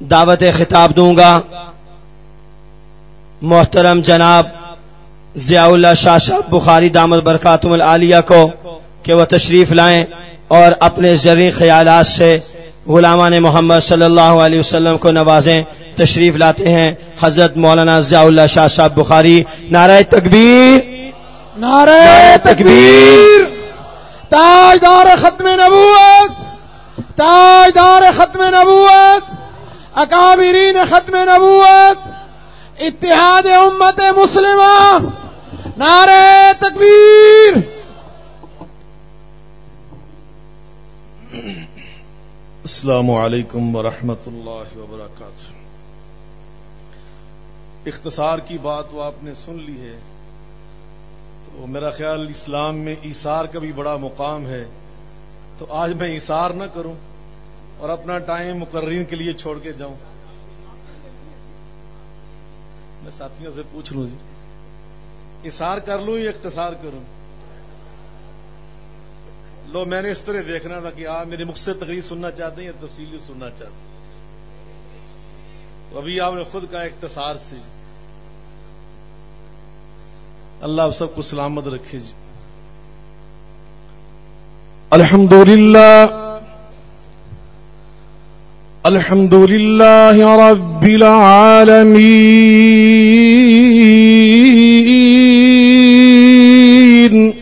دعوت خطاب دوں گا۔ محترم جناب ضیاء اللہ شاہ شاہ بخاری دامت برکاتم العالیہ کو کہ وہ تشریف لائیں اور اپنے زرعی خیالات سے غلامان محمد صلی اللہ علیہ وسلم کو نوازیں، تشریف لاتے ہیں۔ حضرت مولانا ضیاء اللہ شاہ صاحب، بخاری، نعرہ تکبیر۔ نعرہ تکبیر۔ تاجدار ختم نبوت۔ تاجدار ختم نبوت۔ اکابرین ختم نبوت، اتحاد امت مسلمہ، نعرہ تکبیر۔ السلام علیکم ورحمۃ اللہ وبرکاتہ۔ اختصار کی بات وہ آپ نے سن لی ہے، تو میرا خیال اسلام میں ایثار کا بھی بڑا مقام ہے۔ تو آج میں ایثار نہ کروں اور اپنا ٹائم مقررین کے لیے چھوڑ کے جاؤں۔ میں ساتھیوں سے پوچھ لوں جی۔ اثار کر لوں یا اختصار کروں؟ لو، میں نے اس طرح دیکھنا تھا کہ آپ میرے مخ سے تقریر سننا چاہتے ہیں یا تفصیلی سننا چاہتے ہیں۔ تو ابھی آپ نے خود کا اختصار سے۔ اللہ آپ سب کو سلامت رکھے جی۔ الحمد للہ الحمد للہ رب العالمین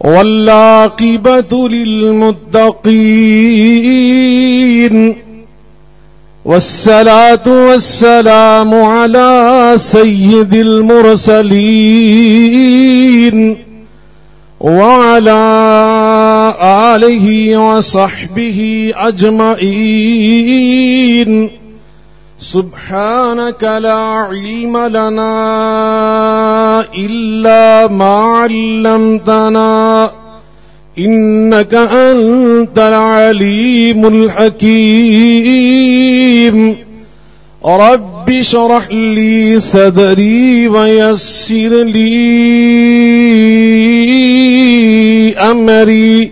والعاقبة للمتقين. والصلاة والسلام على سيد المرسلين. وعلى آله وصحبه أجمعين. سبحانك لا علم لنا إلا ما علمتنا. إنك أنت العليم الحكيم. رب شرح لي صدري ويسر لي أمري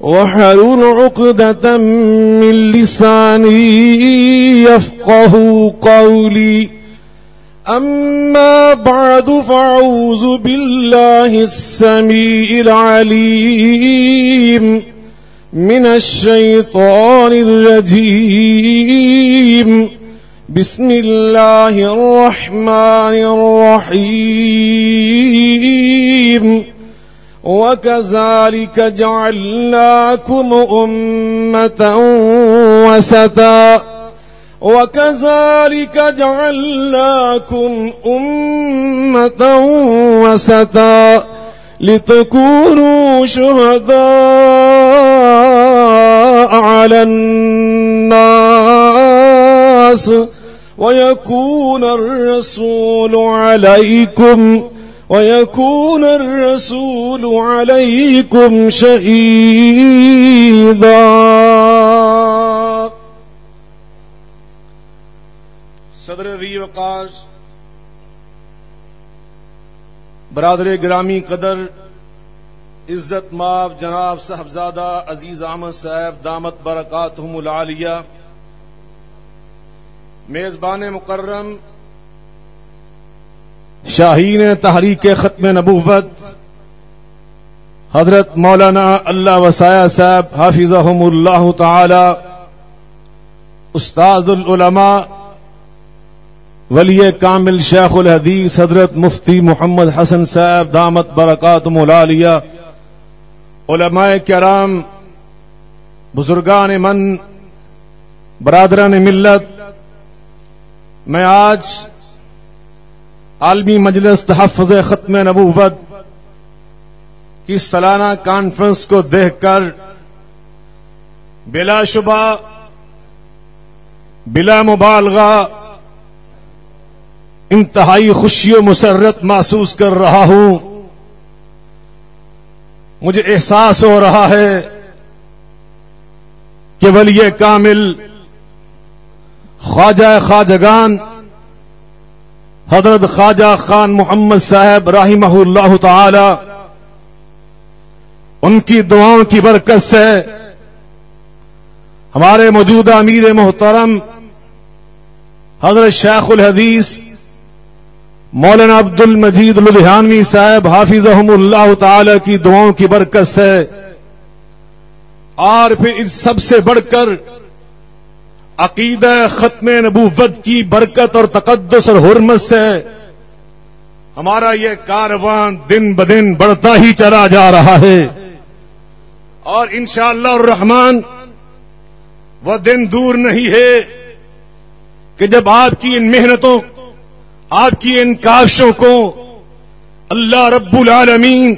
وحلول عقدة من لساني يفقه قولي. أما بعد فأعوذ بالله السميع العليم من الشيطان الرجيم. بسم الله الرحمن الرحيم. وكذلك جعلناكم أمة وسطا. وكذلك جعلناكم أمة وسطا. لتكونوا شهداء على الناس. ويكون الرسول عليكم ويكون الرسول عليكم شهيدا. صدر ذی وقار برادر گرامی قدر، عزت ماب جناب صاحبزادہ عزیز احمد صاحب، دامت برکاتہم العالیہ، میزبان مکرم شاہین تحریک ختم نبوت۔ حضرت مولانا اللہ وسایہ صاحب حافظ اللہ تعالی۔ استاد العلماء ولی کامل شیخ الحدیث حضرت مفتی محمد حسن صاحب دامت برکات ملالیہ۔ علماء کرام، بزرگان من، برادران ملت، میں آج عالمی مجلس تحفظ ختم نبوت کی سالانہ کانفرنس کو دیکھ کر بلا شبہ، بلا مبالغہ انتہائی خوشی و مسرت محسوس کر رہا ہوں۔ مجھے احساس ہو رہا ہے کہ ولی کامل، خواجہ خواجگان حضرت خواجہ خان محمد صاحب رحمہ اللہ تعالی، ان کی دعاؤں کی برکت سے ہمارے موجودہ امیر محترم حضرت شیخ الحدیث مولانا عبد المجید لدھیانوی صاحب حافظ اللہ تعالی کی دعاؤں کی برکت سے، اور پھر ان سب سے بڑھ کر عقیدہ ختم نبوت کی برکت اور تقدس اور حرمت سے ہمارا یہ کاروان دن بدن بڑھتا ہی چلا جا رہا ہے۔ اور انشاءاللہ الرحمن وہ دن دور نہیں ہے کہ جب آپ کی ان محنتوں، آپ کی ان کاشوں کو اللہ رب العالمین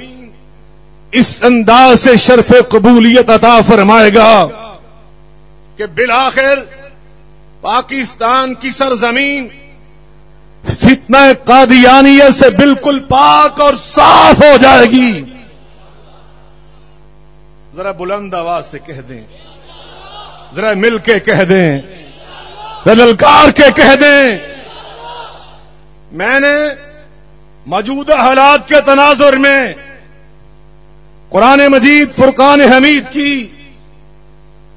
اس انداز سے شرف قبولیت عطا فرمائے گا کہ بالآخر پاکستان کی سرزمین فتنہ قادیانیت سے بالکل پاک اور صاف ہو جائے گی۔ ذرا بلند آواز سے کہہ دیں۔ ذرا مل کے کہہ دیں۔ ذرا للکار کے کہہ دیں۔ میں نے موجودہ حالات کے تناظر میں قرآن مجید فرقان حمید کی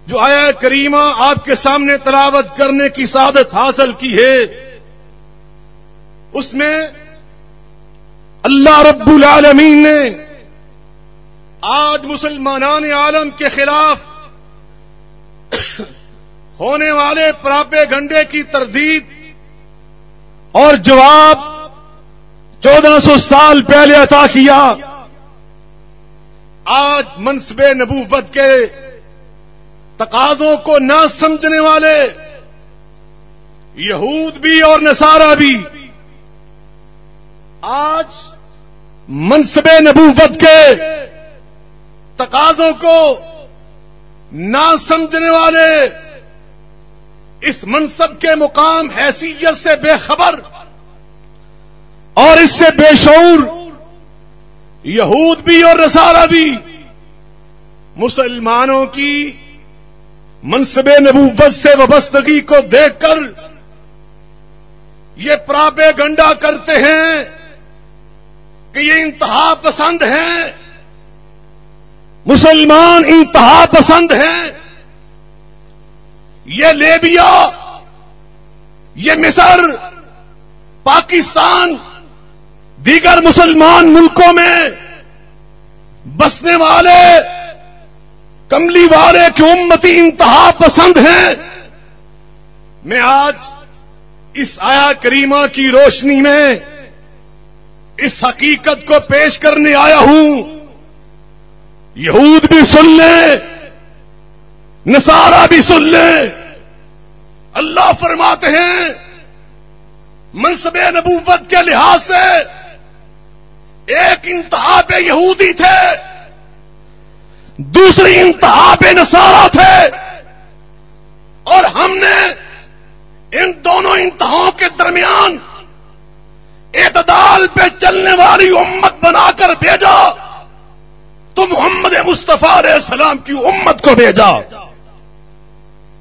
جو آیا کریمہ آپ کے سامنے تلاوت کرنے کی سعادت حاصل کی ہے، اس میں اللہ رب العالمین نے آج مسلمانان عالم کے خلاف ہونے والے پراپے گنڈے کی تردید اور جواب چودہ سو سال پہلے عطا کیا، آج منصب نبوت کے تقاضوں کو نہ سمجھنے والے، یہود بھی اور نصارہ بھی۔ آج منصب نبوت کے تقاضوں کو نہ سمجھنے والے، اس منصب کے مقام حیثیت سے بے خبر اور اس سے بے شعور یہود بھی اور رسارہ بھی مسلمانوں کی منصب نبوت سے وابستگی کو دیکھ کر یہ پراپے گنڈا کرتے ہیں کہ یہ انتہا پسند ہیں، مسلمان انتہا پسند ہیں۔ یہ لیبیا، یہ مصر، پاکستان، دیگر مسلمان ملکوں میں بسنے والے کملی والے کی امتی انتہا پسند ہیں میں آج اس آیا کریمہ کی روشنی میں اس حقیقت کو پیش کرنے آیا ہوں۔ یہود بھی سن لیں نصارہ بھی سن لیں اللہ فرماتے ہیں، منصب نبوت کے لحاظ سے ایک انتہا پہ یہودی تھے۔ دوسری انتہا پہ نصارہ تھے۔ اور ہم نے ان دونوں انتہاؤں کے درمیان اعتدال پہ چلنے والی امت بنا کر بھیجا۔ تو محمد مصطفیٰ علیہ السلام کی امت کو بھیجا۔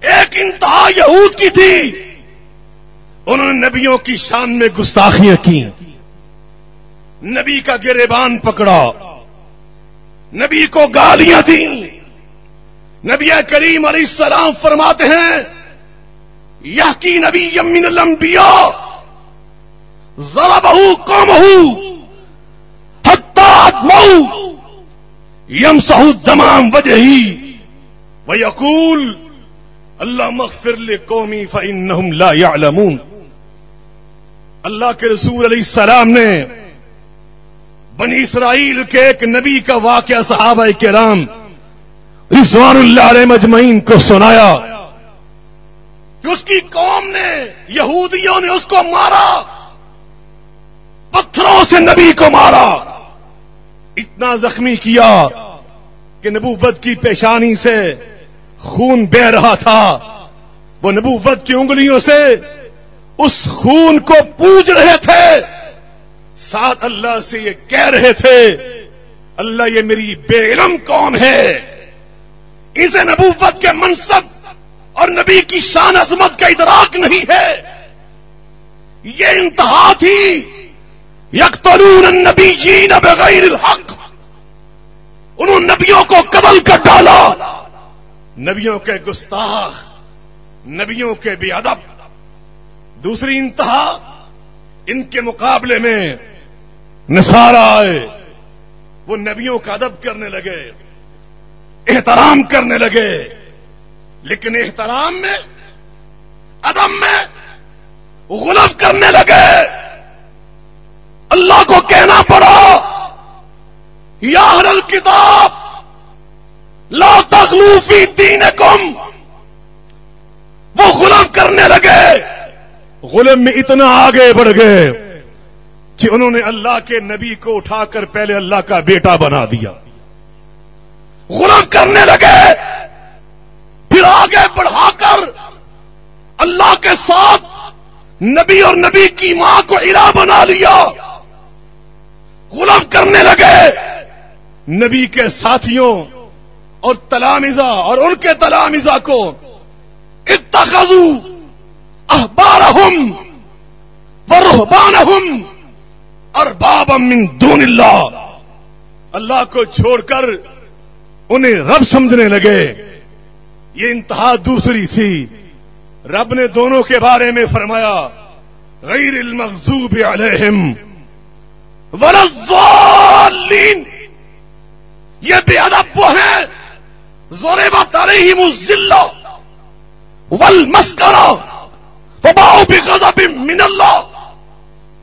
ایک انتہا یہود کی تھی۔ انہوں نے نبیوں کی شان میں گستاخیاں کی نبی کا گریبان پکڑا۔ نبی کو گالیاں دی نبی کریم علیہ السلام فرماتے ہیں یہ کی نبی یمین لمبیا ذرا بہو کم حتات مئو یم سہو دمام وجہ ہی وہ یقول اللہ مغفر قومی فن لا يعلمون اللہ کے رسول علیہ السلام نے بنی اسرائیل کے ایک نبی کا واقعہ صحابہ کرام رضوان اللہ علیہ مجمعین کو سنایا کہ اس کی قوم نے یہودیوں نے اس کو مارا، پتھروں سے نبی کو مارا۔ اتنا زخمی کیا کہ نبوت کی پیشانی سے خون بہ رہا تھا۔ وہ نبوت کی انگلیوں سے اس خون کو پوج رہے تھے۔ ساتھ اللہ سے یہ کہہ رہے تھے، اللہ یہ میری بے علم قوم ہے۔ اسے نبوت کے منصب اور نبی کی شان عظمت کا ادراک نہیں ہے۔ یہ انتہا تھی۔ یکترون النبی جین بغیر الحق۔ انہوں نبیوں کو قبل کر ڈالا۔ نبیوں کے گستاخ، نبیوں کے بے ادب۔ دوسری انتہا ان کے مقابلے میں نصارہ آئے، وہ نبیوں کا ادب کرنے لگے، احترام کرنے لگے، لیکن احترام میں، ادب میں غلط کرنے لگے۔ اللہ کو کہنا پڑا، یا اہل کتاب، لا تخلوفی دین وہ غلط کرنے لگے۔ غلم میں اتنا آگے بڑھ گئے کہ انہوں نے اللہ کے نبی کو اٹھا کر پہلے اللہ کا بیٹا بنا دیا۔ غلط کرنے لگے۔ پھر آگے بڑھا کر اللہ کے ساتھ نبی اور نبی کی ماں کو ارا بنا لیا۔ غلط کرنے لگے۔ نبی کے ساتھیوں اور تلامزہ اور ان کے تلامزہ کو اتخذو احبارہم ورہبانہم اربابا من دون اللہ۔ اللہ کو چھوڑ کر انہیں رب سمجھنے لگے۔ یہ انتہا دوسری تھی۔ رب نے دونوں کے بارے میں فرمایا، غیر المغضوب علیہم ورزالین یہ بے ادب وہ ہیں۔ ضربت علیہم الذلہ والمسکرہ۔ من اللہ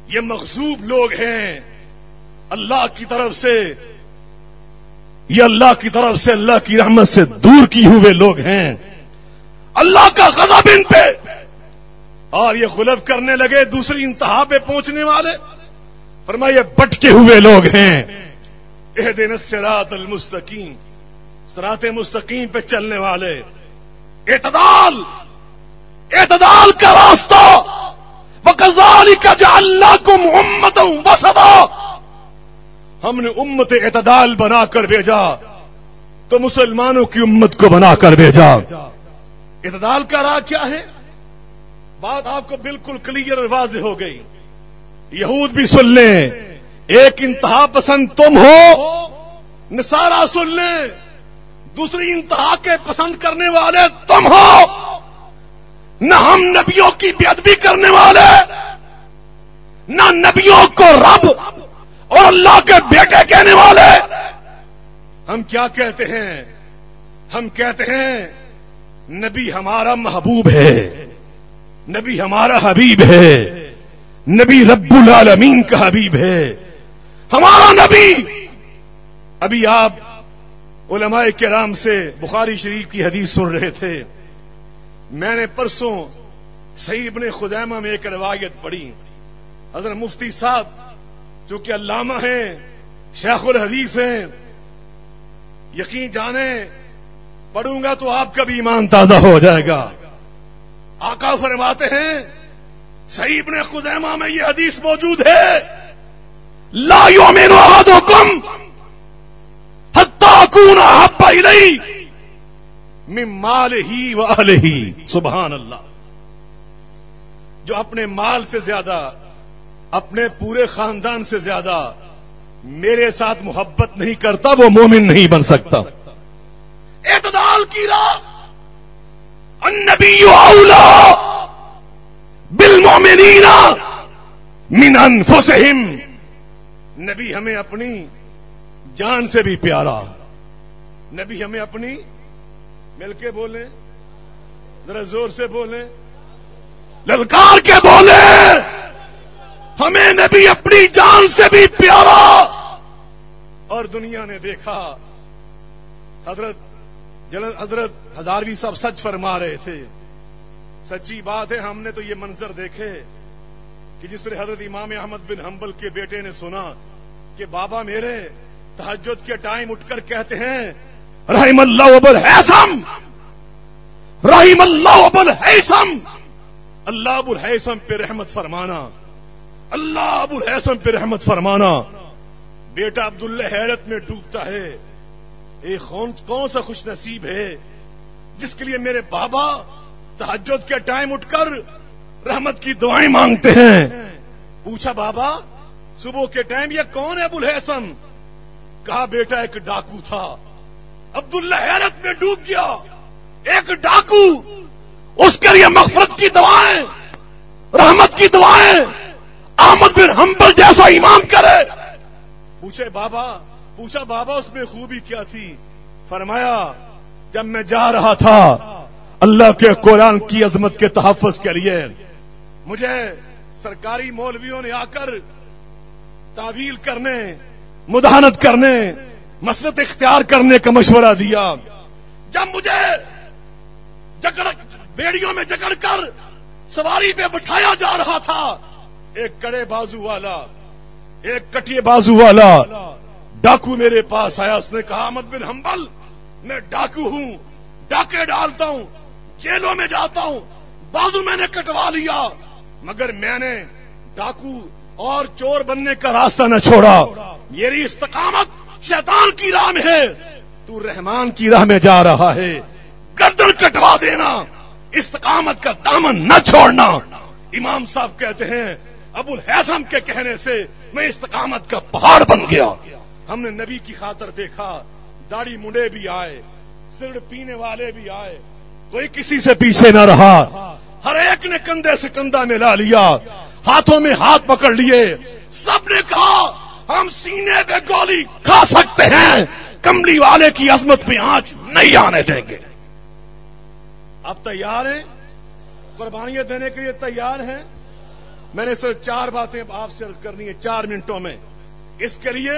یہ مغزوب لوگ ہیں۔ اللہ کی طرف سے یہ اللہ کی طرف سے اللہ کی رحمت سے دور کی ہوئے لوگ ہیں۔ اللہ کا غضب ان پہ۔ اور یہ غلب کرنے لگے دوسری انتہا پہ پہنچنے والے۔ فرمایا یہ بٹکے ہوئے لوگ ہیں۔ اہ دن سرات المستقیم سرات مستقیم پہ چلنے والے۔ اعتدال۔ اعتدال کا راستہ. کا جاللہ کو ہم نے امت اعتدال بنا کر بھیجا تو مسلمانوں کی امت کو بنا کر بھیجا. اعتدال کا راہ کیا ہے؟ بات آپ کو بالکل کلیئر اور واضح ہو گئی. یہود بھی سن لیں، ایک انتہا پسند تم ہو نسارا سن لیں، دوسری انتہا کے پسند کرنے والے تم ہو. نہ ہم نبیوں کی بے ادبی کرنے والے، نہ نبیوں کو رب اور اللہ کے بیٹے کہنے والے۔ ہم کیا کہتے ہیں؟ ہم کہتے ہیں، نبی ہمارا محبوب ہے، نبی ہمارا حبیب ہے، نبی رب العالمین کا حبیب ہے۔ ہمارا نبی۔ ابھی آپ علماء کرام سے بخاری شریف کی حدیث سن رہے تھے۔ میں نے پرسوں صحیح ابن خزیمہ میں ایک روایت پڑھی۔ حضرت مفتی صاحب جو کہ علامہ ہیں، شیخ الحدیث ہیں، یقین جانے، پڑھوں گا تو آپ کا بھی ایمان تازہ ہو جائے گا۔ آقا فرماتے ہیں، صحیح ابن خزیمہ میں یہ حدیث موجود ہے۔ لا یومن احدکم حتی اکون احب الی من مال ہی و ہی سبحان اللہ جو اپنے مال سے زیادہ، اپنے پورے خاندان سے زیادہ میرے ساتھ محبت نہیں کرتا، وہ مومن نہیں بن سکتا۔ اعتدال کی راہ، النبی اولا بالمؤمنین من انفسہم۔ نبی ہمیں اپنی جان سے بھی پیارا۔ نبی ہمیں اپنی مل کے بولیں، ذرا زور سے بولیں۔ للکار کے بولے، ہمیں نبی اپنی جان سے بھی پیارا۔ اور دنیا نے دیکھا، حضرت جل حضرت ہزاروی صاحب سچ فرما رہے تھے۔ سچی بات ہے، ہم نے تو یہ منظر دیکھے کہ جس طرح حضرت امام احمد بن حنبل کے بیٹے نے سنا کہ بابا میرے تحجد کے ٹائم اٹھ کر کہتے ہیں رحم اللہ ابل حیسم رحم اللہ ابل حیسم اللہ ابو الحسم پہ رحمت فرمانا. اللہ ابو الحسم پہ رحمت فرمانا. بیٹا عبداللہ حیرت میں ڈوبتا ہے. ایک کون سا خوش نصیب ہے؟ جس کے لیے میرے بابا تحجد کے ٹائم اٹھ کر رحمت کی دعائیں مانگتے ہیں۔ پوچھا بابا، صبح کے ٹائم یہ کون ہے ابو الحسن؟ کہا، بیٹا، ایک ڈاکو تھا۔ عبداللہ حیرت میں ڈوب گیا۔ ایک ڈاکو، اس کے لیے مغفرت کی دعائیں، رحمت کی دعائیں احمد بن حنبل جیسا امام کرے۔ پوچھے بابا، پوچھا بابا، اس میں خوبی کیا تھی؟ فرمایا، جب میں جا رہا تھا، اللہ کے قرآن کی عظمت کے تحفظ کے لیے، مجھے سرکاری مولویوں نے آ کر تعویل کرنے، مداحنت کرنے مسرت اختیار کرنے کا مشورہ دیا۔ جب مجھے جکڑ، بیڑیوں میں جکڑ کر سواری پہ بٹھایا جا رہا تھا، ایک کڑے بازو والا، ایک کٹیے بازو والا، ڈاکو میرے پاس آیا۔ اس نے کہا، احمد بن حنبل، میں ڈاکو ہوں، ڈاکے ڈالتا ہوں، جیلوں میں جاتا ہوں، بازو میں نے کٹوا لیا، مگر میں نے ڈاکو اور چور بننے کا راستہ نہ چھوڑا۔ میری استقامت شیطان کی راہ میں ہے۔ تو رحمان کی راہ میں جا رہا ہے۔ گردن کٹوا دینا۔ استقامت کا دامن نہ چھوڑنا۔ امام صاحب کہتے ہیں ابو الحسم کے کہنے سے میں استقامت کا پہاڑ بن گیا۔ ہم نے نبی کی خاطر دیکھا۔ داڑھی منڈے بھی آئے سرڑ پینے والے بھی آئے۔ کوئی کسی سے پیچھے نہ رہا۔ ہر ایک نے کندھے سے کندھا ملا لیا۔ ہاتھوں میں ہاتھ پکڑ لیے۔ سب نے کہا ہم سینے پہ گولی کھا سکتے ہیں۔ کملی والے کی عظمت پہ آنچ نہیں آنے دیں گے۔ آپ تیار ہیں؟ قربانیاں دینے کے لیے تیار ہیں؟ میں نے صرف چار باتیں آپ سے عرض کرنی ہے چار منٹوں میں۔ اس کے لیے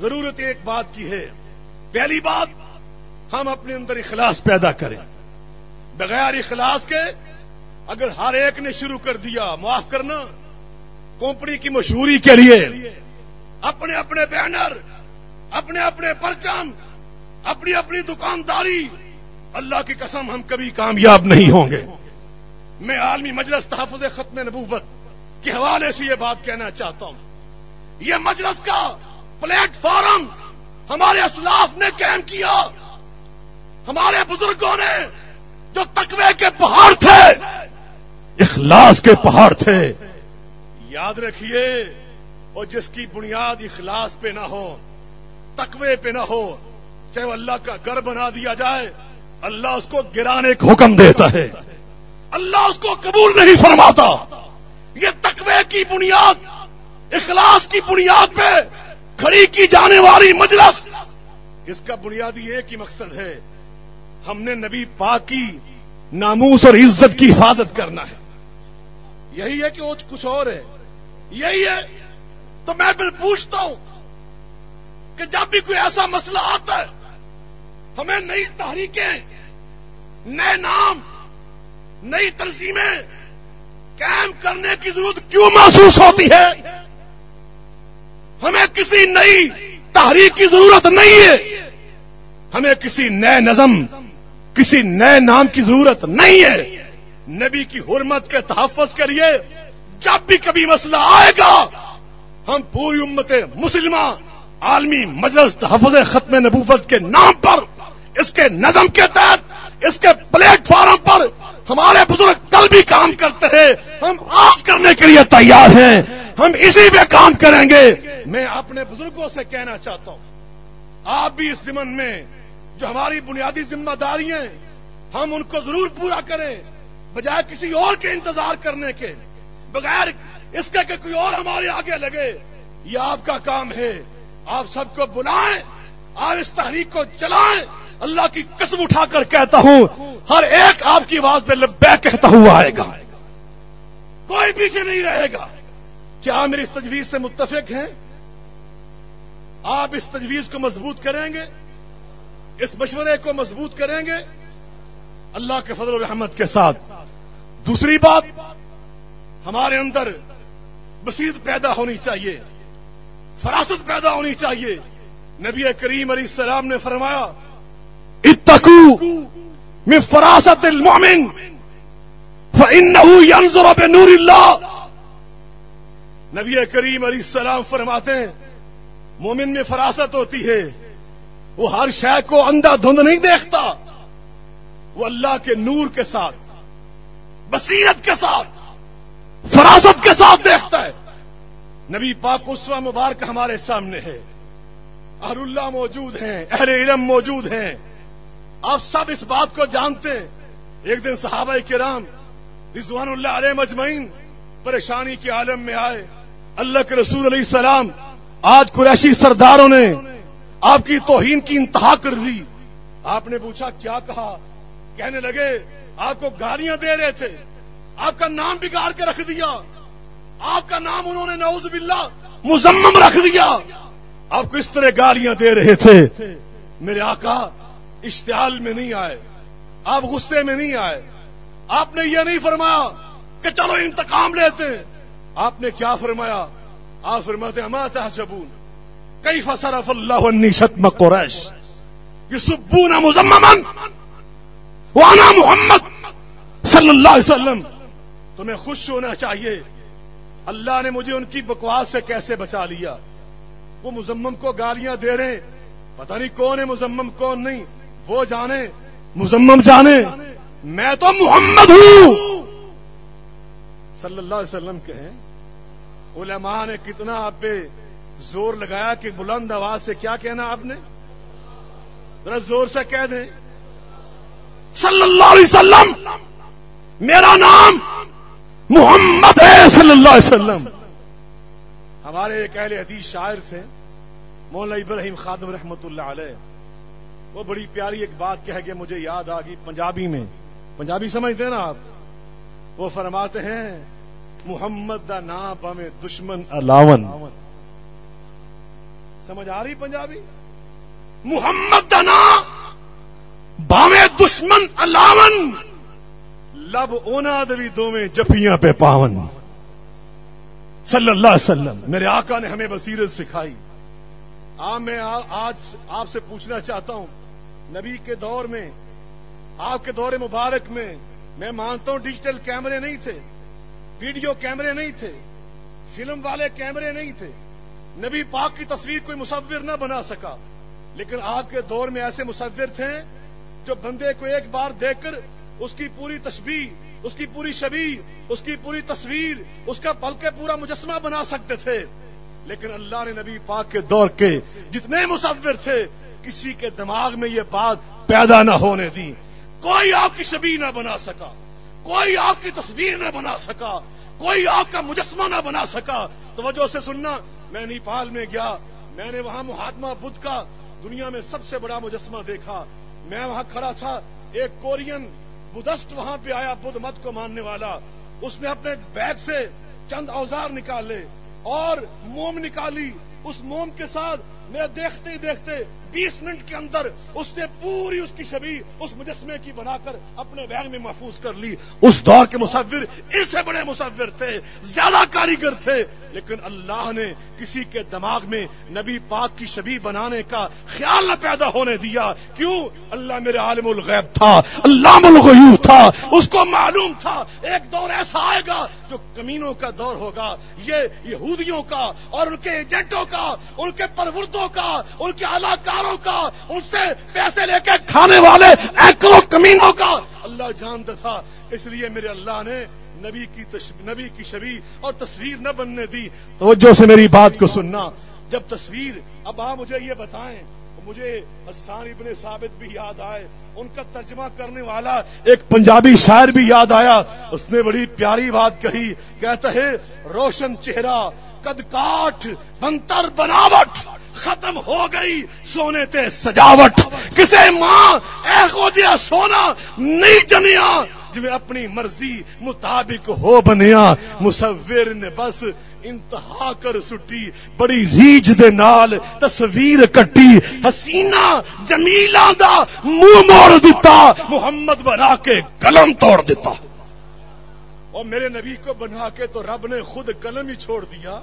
ضرورت ایک بات کی ہے۔ پہلی بات، ہم اپنے اندر اخلاص پیدا کریں۔ بغیر اخلاص کے اگر ہر ایک نے شروع کر دیا، معاف کرنا کمپنی کی مشہوری کے لیے۔ اپنے اپنے بینر، اپنے اپنے پرچم، اپنی اپنی دکانداری، اللہ کی قسم ہم کبھی کامیاب نہیں ہوں گے۔ میں عالمی مجلس تحفظ ختم نبوت کے حوالے سے یہ بات کہنا چاہتا ہوں۔ یہ مجلس کا پلیٹ فارم ہمارے اسلاف نے قائم کیا۔ ہمارے بزرگوں نے جو تقوی کے پہاڑ تھے، اخلاص کے پہاڑ تھے۔ یاد رکھیے اور جس کی بنیاد اخلاص پہ نہ ہو، تقوی پہ نہ ہو، چاہے وہ اللہ کا گھر بنا دیا جائے، اللہ اس کو گرانے کا حکم دیتا ہے۔ اللہ اس کو قبول نہیں فرماتا۔ یہ تقوی کی بنیاد، اخلاص کی بنیاد پہ کھڑی کی جانے والی مجلس۔ اس کا بنیادی ایک ہی مقصد ہے، ہم نے نبی پاک کی ناموس اور عزت کی حفاظت کرنا ہے۔ یہی ہے کہ وہ کچھ اور ہے۔ یہی ہے تو میں پھر پوچھتا ہوں کہ جب بھی کوئی ایسا مسئلہ آتا ہے، ہمیں نئی تحریکیں، نئے نام، نئی تنظیمیں قائم کرنے کی ضرورت کیوں محسوس ہوتی ہے؟ ہمیں کسی نئی تحریک کی ضرورت نہیں ہے۔ ہمیں کسی نئے نظم، کسی نئے نام کی ضرورت نہیں ہے۔ نبی کی حرمت کے تحفظ کے لیے جب بھی کبھی مسئلہ آئے گا ہم پوری امت مسلمہ عالمی مجلس تحفظ ختم نبوت کے نام پر، اس کے نظم کے تحت، اس کے پلیٹ فارم پر ہمارے بزرگ کل بھی کام کرتے ہیں۔ ہم آج کرنے کے لیے تیار ہیں۔ ہم اسی پہ کام کریں گے۔ میں اپنے بزرگوں سے کہنا چاہتا ہوں، آپ بھی اس زمن میں جو ہماری بنیادی ذمہ داری ہیں، ہم ان کو ضرور پورا کریں، بجائے کسی اور کے انتظار کرنے کے۔ بغیر اس کے کہ کوئی اور ہمارے آگے لگے، یہ آپ کا کام ہے۔ آپ سب کو بلائیں، آپ اس تحریک کو چلائیں۔ اللہ کی قسم اٹھا کر کہتا ہوں، ہر ایک آپ کی آواز پہ لبے کہتا ہوا آئے گا۔ کوئی پیچھے نہیں رہے گا۔ کیا میری اس تجویز سے متفق ہیں؟ آپ اس تجویز کو مضبوط کریں گے؟ اس مشورے کو مضبوط کریں گے؟ اللہ کے فضل و رحمت کے ساتھ۔ دوسری بات ہمارے اندر بصیرت پیدا ہونی چاہیے، فراست پیدا ہونی چاہیے۔ نبی کریم علیہ السلام نے فرمایا، اتقو من فراست المؤمن، فإنه ينظر بنور اللہ نبی کریم علیہ السلام فرماتے ہیں، مومن میں فراست ہوتی ہے، وہ ہر شے کو اندھا دھند نہیں دیکھتا، وہ اللہ کے نور کے ساتھ، بصیرت کے ساتھ۔ فراست کے ساتھ دیکھتا ہے۔ نبی پاک اسوا مبارک ہمارے سامنے ہے۔ اہل اللہ موجود ہیں، اہل علم موجود ہیں۔ آپ سب اس بات کو جانتے ہیں۔ ایک دن صحابہ کرام رضوان اللہ علیہ مجمعین پریشانی کے عالم میں آئے۔ اللہ کے رسول علیہ السلام، آج قریشی سرداروں نے آپ کی توہین کی انتہا کر دی۔ آپ نے پوچھا، کیا کہا؟ کہنے لگے، آپ کو گالیاں دے رہے تھے۔ آپ کا نام بگاڑ کے رکھ دیا۔ آپ کا نام انہوں نے نعوذ باللہ مزمم رکھ دیا۔ آپ کو اس طرح گالیاں دے رہے تھے۔ میرے آقا، اشتعال میں نہیں آئے۔ آپ غصے میں نہیں آئے۔ آپ نے یہ نہیں فرمایا کہ چلو انتقام لیتے۔ ہیں آپ نے کیا فرمایا؟ آپ فرماتے اما تحجبون کئی فصرف اللہ انی شتم قریش؟ یسبون مزمما وانا محمد صلی اللہ علیہ وسلم۔ تمہیں خوش ہونا چاہیے۔ اللہ نے مجھے ان کی بکواس سے کیسے بچا لیا؟ وہ مزمم کو گالیاں دے رہے ہیں۔ پتہ نہیں کون ہے مزمم کون نہیں۔ وہ جانے۔ مزمم جانے۔ میں تو محمد ہوں۔ صلی اللہ علیہ وسلم کہیں علماء نے کتنا آپ پہ زور لگایا کہ بلند آواز سے کیا کہنا آپ نے؟ ذرا زور سے کہہ دیں۔ صلی اللہ علیہ وسلم، میرا نام محمد ہے صلی اللہ علیہ وسلم۔ ہمارے ایک اہل حدیث شاعر تھے، مولانا ابراہیم خادم رحمت اللہ علیہ۔ وہ بڑی پیاری ایک بات کہہ کے مجھے یاد آ گئی پنجابی میں۔ پنجابی سمجھتے ہیں نا آپ؟ وہ فرماتے ہیں، محمد دا نام بمے دشمن الاون سمجھ آ رہی پنجابی؟ محمد دا نام بامے دشمن الاون لب اونا دوی دوویں جفیاں پہ پاون۔ صلی اللہ علیہ وسلم، میرے آقا نے ہمیں بصیرت سکھائی۔ آج میں آج آپ سے پوچھنا چاہتا ہوں، نبی کے دور میں، آپ کے دور مبارک میں میں مانتا ہوں ڈیجیٹل کیمرے نہیں تھے، ویڈیو کیمرے نہیں تھے، فلم والے کیمرے نہیں تھے۔ نبی پاک کی تصویر کوئی مصور نہ بنا سکا۔ لیکن آپ کے دور میں ایسے مصور تھے جو بندے کو ایک بار دیکھ کر اس کی پوری تصویر اس کی پوری شبی اس کی پوری تصویر، اس کا پل کے پورا مجسمہ بنا سکتے تھے۔ لیکن اللہ نے نبی پاک کے دور کے جتنے مصور تھے، کسی کے دماغ میں یہ بات پیدا نہ ہونے دی۔ کوئی آپ کی شبی نہ بنا سکا، کوئی آپ کی تصویر نہ بنا سکا، کوئی آپ کا مجسمہ نہ بنا سکا۔ توجہ سے سننا، میں نیپال میں گیا، میں نے وہاں مہاتما بدھ کا دنیا میں سب سے بڑا مجسمہ دیکھا۔ میں وہاں کھڑا تھا، ایک کورین بدست وہاں پہ آیا، بدھ مت کو ماننے والا۔ اس نے اپنے بیگ سے چند اوزار نکالے اور موم نکالی۔ اس موم کے ساتھ میں دیکھتے ہی دیکھتے بیس منٹ کے اندر اس نے پوری اس کی شبی اس مجسمے کی بنا کر اپنے بیگ میں محفوظ کر لی۔ اس دور کے مصور اس سے بڑے مصور تھے، زیادہ کاریگر تھے، لیکن اللہ نے کسی کے دماغ میں نبی پاک کی شبی بنانے کا خیال نہ پیدا ہونے دیا۔ کیوں؟ اللہ میرے عالم الغیب تھا اللہ الغیوب تھا، اس کو معلوم تھا۔ ایک دور ایسا آئے گا جو کمینوں کا دور ہوگا، یہ یہودیوں کا اور ان کے ایجنٹوں کا، ان کے پروردوں کا، ان کے اعلی کا، ان سے پیسے لے کے کھانے والے ایکرو کمینوں کا۔ اللہ جانتا تھا، اس لیے میرے اللہ نے نبی کی نبی کی شبی اور تصویر نہ بننے دی۔ توجہ سے میری بات کو سننا۔ جب تصویر، اب آپ مجھے یہ بتائیں، مجھے حسان ابن ثابت بھی یاد آئے۔ ان کا ترجمہ کرنے والا ایک پنجابی شاعر بھی یاد آیا۔ اس نے بڑی پیاری بات کہی، کہتا ہے، روشن چہرہ قد کاٹ بنتر بناوٹ، ختم ہو گئی سونے تے سجاوٹ۔ کسے ماں اے جیا سونا نہیں جنیا جی اپنی مرضی مطابق ہو بنیا۔ مصور نے بس انتہا کر سٹی، بڑی ریج دے نال تصویر کٹی۔ حسینہ جمیلہ دا منہ موڑ دیتا، محمد بنا کے قلم توڑ دیتا۔ اور میرے نبی کو بنا کے تو رب نے خود قلم ہی چھوڑ دیا۔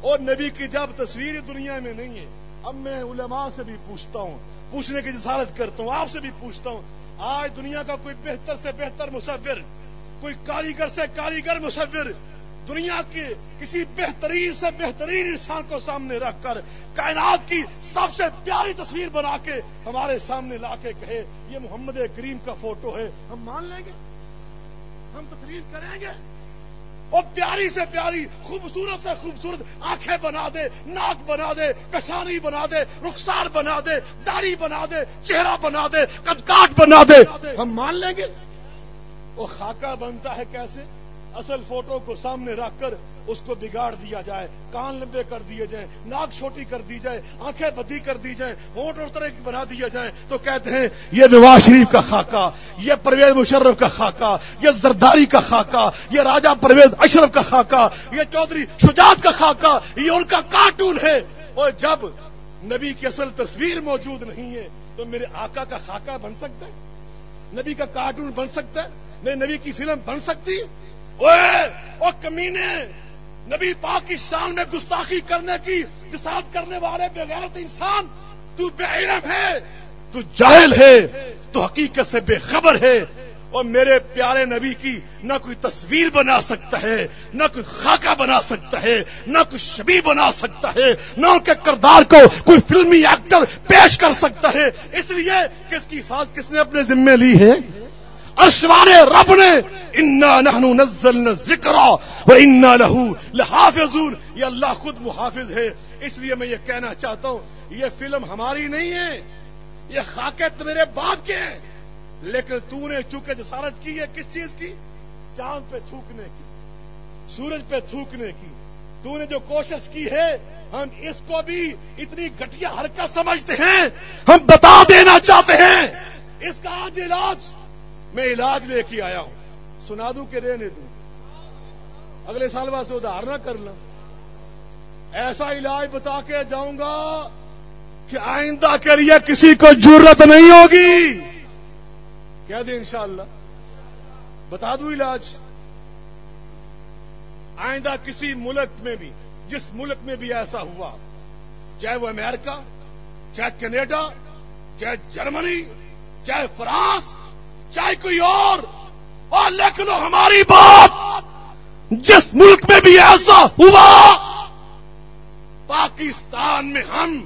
اور نبی کی جب تصویر دنیا میں نہیں ہے، اب میں علماء سے بھی پوچھتا ہوں، پوچھنے کی جسارت کرتا ہوں، آپ سے بھی پوچھتا ہوں، آج دنیا کا کوئی بہتر سے بہتر مصور، کوئی کاریگر سے کاریگر مصور دنیا کے کسی بہترین سے بہترین انسان کو سامنے رکھ کر کائنات کی سب سے پیاری تصویر بنا کے ہمارے سامنے لا کے کہے، یہ محمد کریم کا فوٹو ہے، ہم مان لیں گے۔ ہم تقریر کریں گے۔ اور پیاری سے پیاری، خوبصورت سے خوبصورت آنکھیں بنا دے، ناک بنا دے کشانی بنا دے، رخسار بنا دے، داڑھی بنا دے، چہرہ بنا دے کدکاٹ بنا دے۔ ہم مان لیں گے؟ وہ خاکہ بنتا ہے کیسے؟ اصل فوٹو کو سامنے رکھ کر اس کو بگاڑ دیا جائے، کان لمبے کر دیے جائیں، ناک چھوٹی کر دی جائے، آنکھیں بدی کر دی جائیں ہونٹ اور طرح کی بنا دیا جائے تو کہتے ہیں، یہ نواز شریف کا خاکہ، یہ پرویز مشرف کا خاکہ، یہ زرداری کا خاکہ، یہ راجہ پرویز اشرف کا خاکہ، یہ چودھری شجاعت کا خاکہ، یہ ان کا کارٹون ہے۔ اور جب نبی کی اصل تصویر موجود نہیں ہے تو میرے آقا کا خاکہ بن سکتا ہے؟ نبی کا کارٹون بن سکتا ہے؟ میرے نبی کی فلم بن سکتی او کمینے نبی پاک کی شان میں گستاخی کرنے کی، جساد کرنے والے بغیرت انسان، تو بے علم ہے، تو جاہل ہے، تو حقیقت سے بے خبر ہے۔ اور میرے پیارے نبی کی نہ کوئی تصویر بنا سکتا ہے، نہ کوئی خاکہ بنا سکتا ہے، نہ کوئی شبی بنا سکتا ہے، نہ ان کے کردار کو کوئی فلمی ایکٹر پیش کر سکتا ہے۔ اس لیے کہ اس کی حفاظت کس نے اپنے ذمے لی ہے؟ ارشوار رب نے، انا نحنو نزلنا ذکر و انا لہو لحافظون یہ اللہ خود محافظ ہے، اس لیے میں یہ کہنا چاہتا ہوں، یہ فلم ہماری نہیں ہے، یہ خاکت میرے باپ کے ہیں لیکن تو نے چونکہ جسارت کی ہے، کس چیز کی؟ چاند پہ تھوکنے کی، سورج پہ تھوکنے کی۔ تو نے جو کوشش کی ہے، ہم اس کو بھی اتنی گٹیا حرکت سمجھتے ہیں، ہم بتا دینا چاہتے ہیں۔ اس کا آج علاج میں علاج لے کے آیا ہوں۔ سنا دوں کہ رہنے دوں۔ اگلے سال بعد سے ادھار نہ کر لوں۔ ایسا علاج بتا کے جاؤں گا کہ آئندہ کے لیے کسی کو ضرورت نہیں ہوگی۔ کہہ دیں انشاءاللہ۔ بتا دوں علاج۔ آئندہ کسی ملک میں بھی، جس ملک میں بھی ایسا ہوا، چاہے وہ امریکہ، چاہے کینیڈا، چاہے جرمنی، چاہے فرانس چاہے کوئی اور اور لکھ لو ہماری بات جس ملک میں بھی ایسا ہوا، پاکستان میں ہم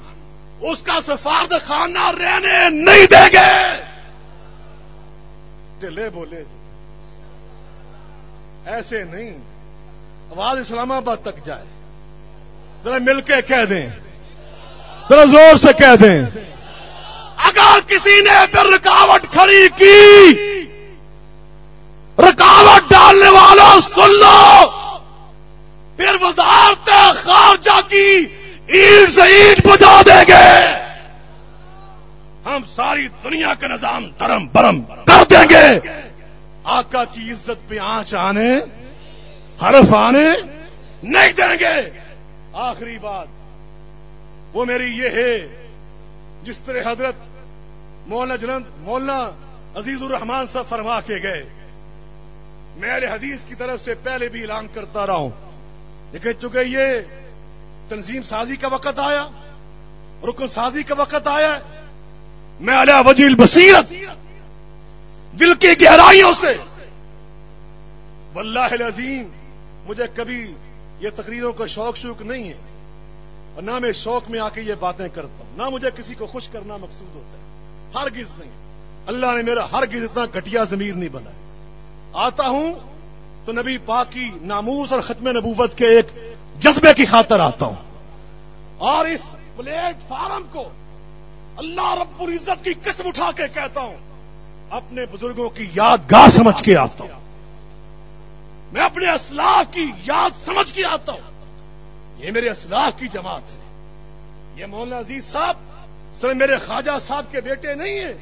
اس کا سفارت خانہ رہنے نہیں دیں گے۔ ڈلے بولے۔ ایسے نہیں۔ آواز اسلام آباد تک جائے۔ ذرا مل کے کہہ دیں۔ ذرا زور سے کہہ دیں۔ اگر کسی نے پھر رکاوٹ کھڑی کی، رکاوٹ ڈالنے والوں سن لو۔ پھر وزارت خارجہ کی اینٹ سے اینٹ بجا دیں گے۔ ہم ساری دنیا کا نظام درم برم کر دیں گے۔ آقا کی عزت پہ آنچ آنے، حرف آنے، نہیں دیں گے۔ آخری بات وہ میری یہ ہے، جس طرح حضرت مولانا جلند، مولانا عزیز الرحمان صاحب فرما کے گئے۔ میں حدیث کی طرف سے پہلے بھی اعلان کرتا رہا ہوں۔ لیکن چونکہ یہ تنظیم سازی کا وقت آیا، رکن سازی کا وقت آیا میں علیہ وجیل بصیرت، دل کی گہرائیوں سے، واللہ العظیم، مجھے کبھی یہ تقریروں کا شوق شوق نہیں ہے۔ اور نہ میں شوق میں آ کے یہ باتیں کرتا ہوں، نہ مجھے کسی کو خوش کرنا مقصود ہوتا ہے۔ ہرگز نہیں۔ اللہ نے میرا ہرگز اتنا گٹیا ضمیر نہیں بنایا۔ آتا ہوں تو نبی پاک کی ناموس اور ختم نبوت کے ایک جذبے کی خاطر آتا ہوں۔ اور اس پلیٹ فارم کو اللہ رب العزت کی قسم اٹھا کے کہتا ہوں۔ اپنے بزرگوں کی یادگار سمجھ کے آتا ہوں۔ میں اپنے اسلاف کی یاد سمجھ کے آتا ہوں۔ یہ میرے اسلاف کی جماعت ہے۔ یہ مولانا عزیز صاحب سر میرے خواجہ صاحب کے بیٹے نہیں ہیں۔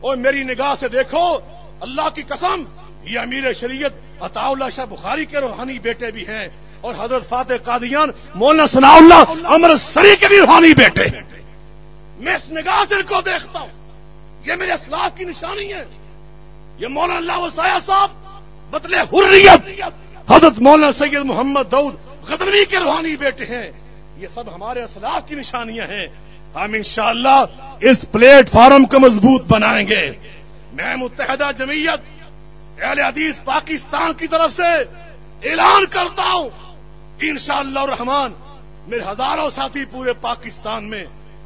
اور میری نگاہ سے دیکھو، اللہ کی قسم، یہ امیر شریعت عطا اللہ شاہ بخاری کے روحانی بیٹے بھی ہیں۔ اور حضرت فاتح قادیان، مولانا ثناء اللہ امر سری کے بھی روحانی بیٹے۔ ہیں میں اس نگاہ سے ان کو دیکھتا ہوں۔ یہ میرے اسلاف کی نشانی ہے یہ مولانا اللہ وسایہ صاحب بطل حریت، حضرت مولانا سید محمد دعود غدنوی کے روحانی بیٹے ہیں۔ یہ سب ہمارے اسلاف کی نشانیاں ہیں۔ ہم انشاءاللہ اس پلیٹ فارم کو مضبوط بنائیں گے۔ میں متحدہ جمعیت، اہل حدیث پاکستان کی طرف سے اعلان کرتا ہوں۔ انشاءاللہ الرحمن، میرے ہزاروں ساتھی پورے پاکستان میں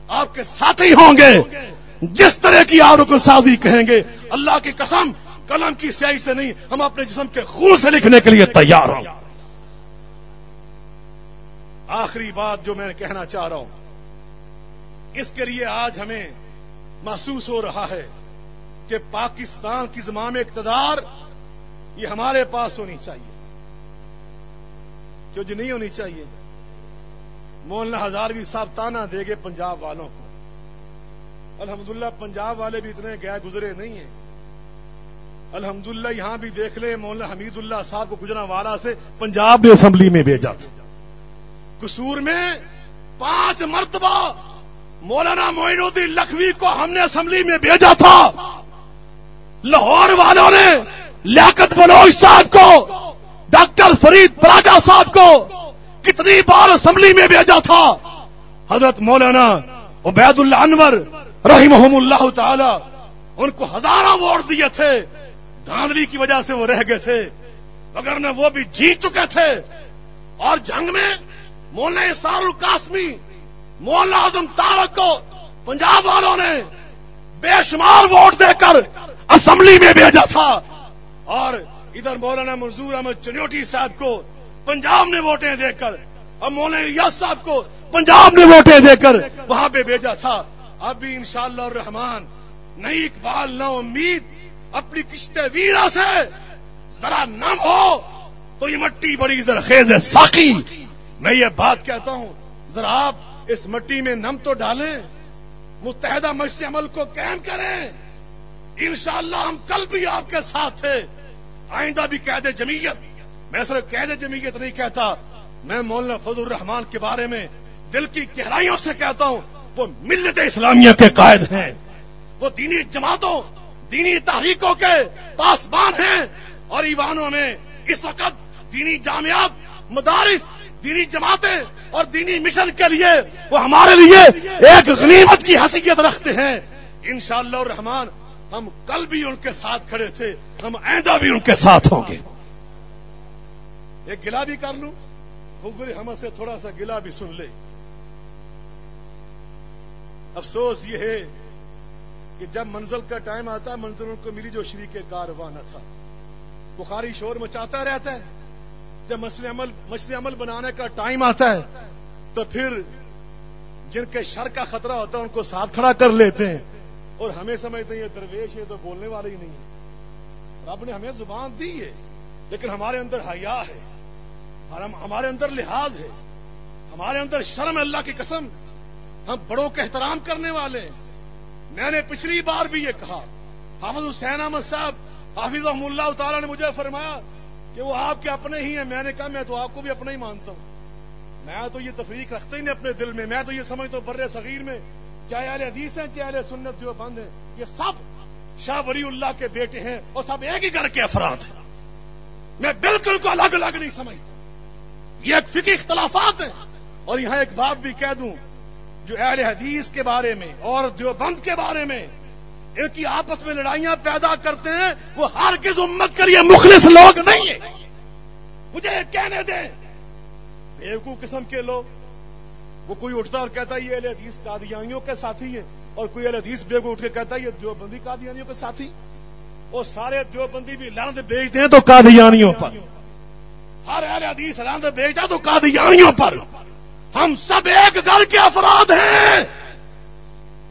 آپ کے ساتھی ہوں گے۔ جس طرح کی آپ کو سازی کہیں گے، اللہ کی قسم، قلم کی سیاہی سے نہیں، ہم اپنے جسم کے خون سے لکھنے کے لیے تیار ہوں۔ آخری بات جو میں کہنا چاہ رہا ہوں اس کے لیے آج ہمیں محسوس ہو رہا ہے کہ پاکستان کی زمام اقتدار یہ ہمارے پاس ہونی چاہیے۔ جو جی نہیں ہونی چاہیے؟ مولانا ہزاروی صاحب تانا دے گے پنجاب والوں کو۔ الحمدللہ پنجاب والے بھی اتنے گئے گزرے نہیں ہیں۔ الحمدللہ یہاں بھی دیکھ لیں، مولانا حمید اللہ صاحب کو گجرا والا سے پنجاب نے اسمبلی میں بھیجا تھا۔ قصور میں پانچ مرتبہ مولانا معین الدین لکھوی کو ہم نے اسمبلی میں بھیجا تھا۔ لاہور والوں نے لیاقت بلوچ صاحب کو، ڈاکٹر فرید پراجا صاحب کو کتنی بار اسمبلی میں بھیجا تھا۔ حضرت مولانا عبید اللہ انور رحمہم اللہ تعالی ان کو ہزاروں ووٹ دیے تھے۔ دھاندلی کی وجہ سے وہ رہ گئے تھے۔ اگر نے وہ بھی جیت چکے تھے۔ اور جنگ میں مولانا اسار القاسمی مولانا اعظم تارک کو پنجاب والوں نے بے شمار ووٹ دے کر اسمبلی میں بھیجا تھا۔ اور ادھر مولانا منظور احمد چنوٹی صاحب کو پنجاب نے ووٹیں دے کر، اور مولانا ریاض صاحب کو پنجاب نے ووٹیں دے کر وہاں پہ بھیجا تھا۔ اب بھی انشاءاللہ الرحمن نئی اقبال نہ امید، اپنی کشتے ویرا سے ذرا نم ہو تو یہ مٹی بڑی زرخیز ہے، ساقی۔ میں یہ بات کہتا ہوں، ذرا آپ اس مٹی میں نم تو ڈالیں، متحدہ مشر عمل کو قائم کریں۔ انشاءاللہ ہم کل بھی آپ کے ساتھ تھے آئندہ بھی قید جمعیت۔ میں صرف قید جمعیت نہیں کہتا، میں مولانا فضل الرحمان کے بارے میں دل کی گہرائیوں سے کہتا ہوں۔ وہ ملت اسلامیہ کے قائد ہیں۔ وہ دینی جماعتوں، دینی تحریکوں کے پاسبان ہیں۔ اور ایوانوں میں اس وقت دینی جامعات، مدارس دینی جماعتیں اور دینی مشن کے لیے وہ ہمارے لیے ایک غنیمت کی حیثیت رکھتے ہیں۔ انشاءاللہ الرحمن، ہم کل بھی ان کے ساتھ کھڑے تھے، ہم آئندہ بھی ان کے ساتھ ہوں گے۔ ایک گلا بھی کر لوں حضور ہم سے تھوڑا سا گلا بھی سن لے۔ افسوس یہ ہے کہ جب منزل کا ٹائم آتا، منزلوں کو ملی جو شریک کارواں تھا۔ بخاری شور مچاتا رہتا ہے۔ جب مسئلہ عمل مسئلہ عمل بنانے کا ٹائم آتا ہے، تو پھر جن کے شر کا خطرہ ہوتا ہے، ان کو ساتھ کھڑا کر لیتے ہیں۔ اور ہمیں سمجھتے ہیں، یہ درویش ہے تو بولنے والے ہی نہیں ہے۔ رب نے ہمیں زبان دی ہے، لیکن ہمارے اندر حیا ہے۔ ہمارے اندر لحاظ ہے۔ ہمارے اندر شرم اللہ کی قسم۔ ہم بڑوں کا احترام کرنے والے ہیں۔ میں نے پچھلی بار بھی یہ کہا۔ حافظ حسین احمد صاحب، حافظ اللہ تعالیٰ نے مجھے فرمایا کہ وہ آپ کے اپنے ہی ہیں۔ میں نے کہا میں تو آپ کو بھی اپنا ہی مانتا ہوں۔ میں تو یہ تفریق رکھتا ہی نہیں اپنے دل میں۔ میں تو یہ سمجھتا ہوں بر صغیر میں چاہے اہل حدیث ہیں چاہے اہل سنت جو بند ہیں، یہ سب شاہ ولی اللہ کے بیٹے ہیں اور سب ایک ہی گھر کے افراد ہیں۔ میں بالکل کو الگ الگ نہیں سمجھتا۔ یہ ایک فکی اختلافات ہیں۔ اور یہاں ایک بات بھی کہہ دوں، جو اہل حدیث کے بارے میں اور دیوبند کے بارے میں ان کی آپس میں لڑائیاں پیدا کرتے ہیں، وہ ہر کس امت کے لیے مخلص لوگ نہیں ہیں۔ مجھے کہنے دیں، بیوقوف قسم کے لوگ، وہ کوئی اٹھتا اور کہتا ہے، یہ اہل حدیث قادیانیوں کے ساتھی ہیں، اور کوئی اہل حدیث بے اٹھ کے کہتا ہے، یہ دیوبندی قادیانیوں کے ساتھی اور سارے دیوبندی بھی لانت بیچتے ہیں تو قادیانیوں پر۔ ہر اہل حدیث لانت بیچتا تو قادیانیوں پر۔ ہم سب ایک گھر کے افراد ہیں۔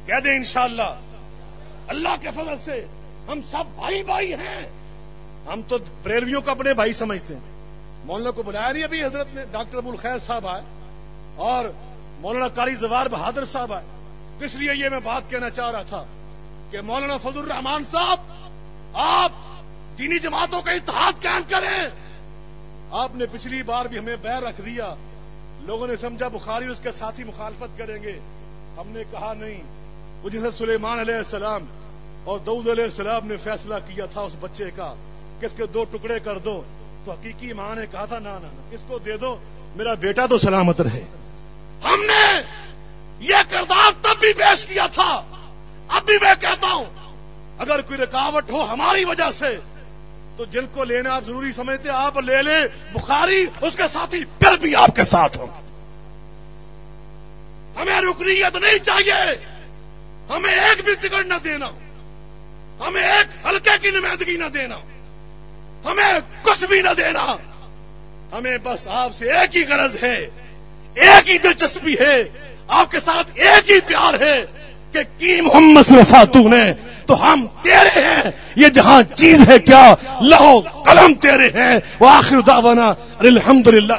کہہ دیں انشاءاللہ اللہ کے فضل سے ہم سب بھائی بھائی ہیں۔ ہم تو پریرویوں کو اپنے بھائی سمجھتے ہیں۔ مولانا کو بلایا نہیں ابھی حضرت نے، ڈاکٹر ابو الخیر صاحب آئے۔ اور مولانا کاری زوار بہادر صاحب آئے۔ اس لیے یہ میں بات کہنا چاہ رہا تھا کہ مولانا فضل الرحمان صاحب، آپ دینی جماعتوں کا اتحاد قائم کریں۔ آپ نے پچھلی بار بھی ہمیں بیر رکھ دیا۔ لوگوں نے سمجھا بخاری اس کے ساتھی مخالفت کریں گے۔ ہم نے کہا نہیں، وہ جیسے سلیمان علیہ السلام اور دعود علیہ السلام نے فیصلہ کیا تھا اس بچے کا کہ اس کے دو ٹکڑے کر دو۔ تو حقیقی ماں نے کہا تھا، نہ اس کو دے دو، میرا بیٹا تو سلامت رہے۔ ہم نے یہ کردار تب بھی پیش کیا تھا۔ اب بھی میں کہتا ہوں، اگر کوئی رکاوٹ ہو ہماری وجہ سے، تو جن کو لینا آپ ضروری سمجھتے آپ لے لیں۔ بخاری اس کے ساتھی پھر بھی آپ کے ساتھ ہوں۔ ہمیں رکنیت نہیں چاہیے۔ ہمیں ایک بھی ٹکٹ نہ دینا۔ ہمیں ایک ہلکے کی نمائندگی نہ دینا۔ ہمیں کچھ بھی نہ دینا۔ ہمیں بس آپ سے ایک ہی غرض ہے۔ ایک ہی دلچسپی ہے۔ آپ کے ساتھ ایک ہی پیار ہے کہ کی محمد سے نے تو ہم تیرے ہیں۔ یہ جہاں چیز ہے کیا؟ لہو قلم تیرے ہیں۔ وہ آخر دعوانا الحمد للہ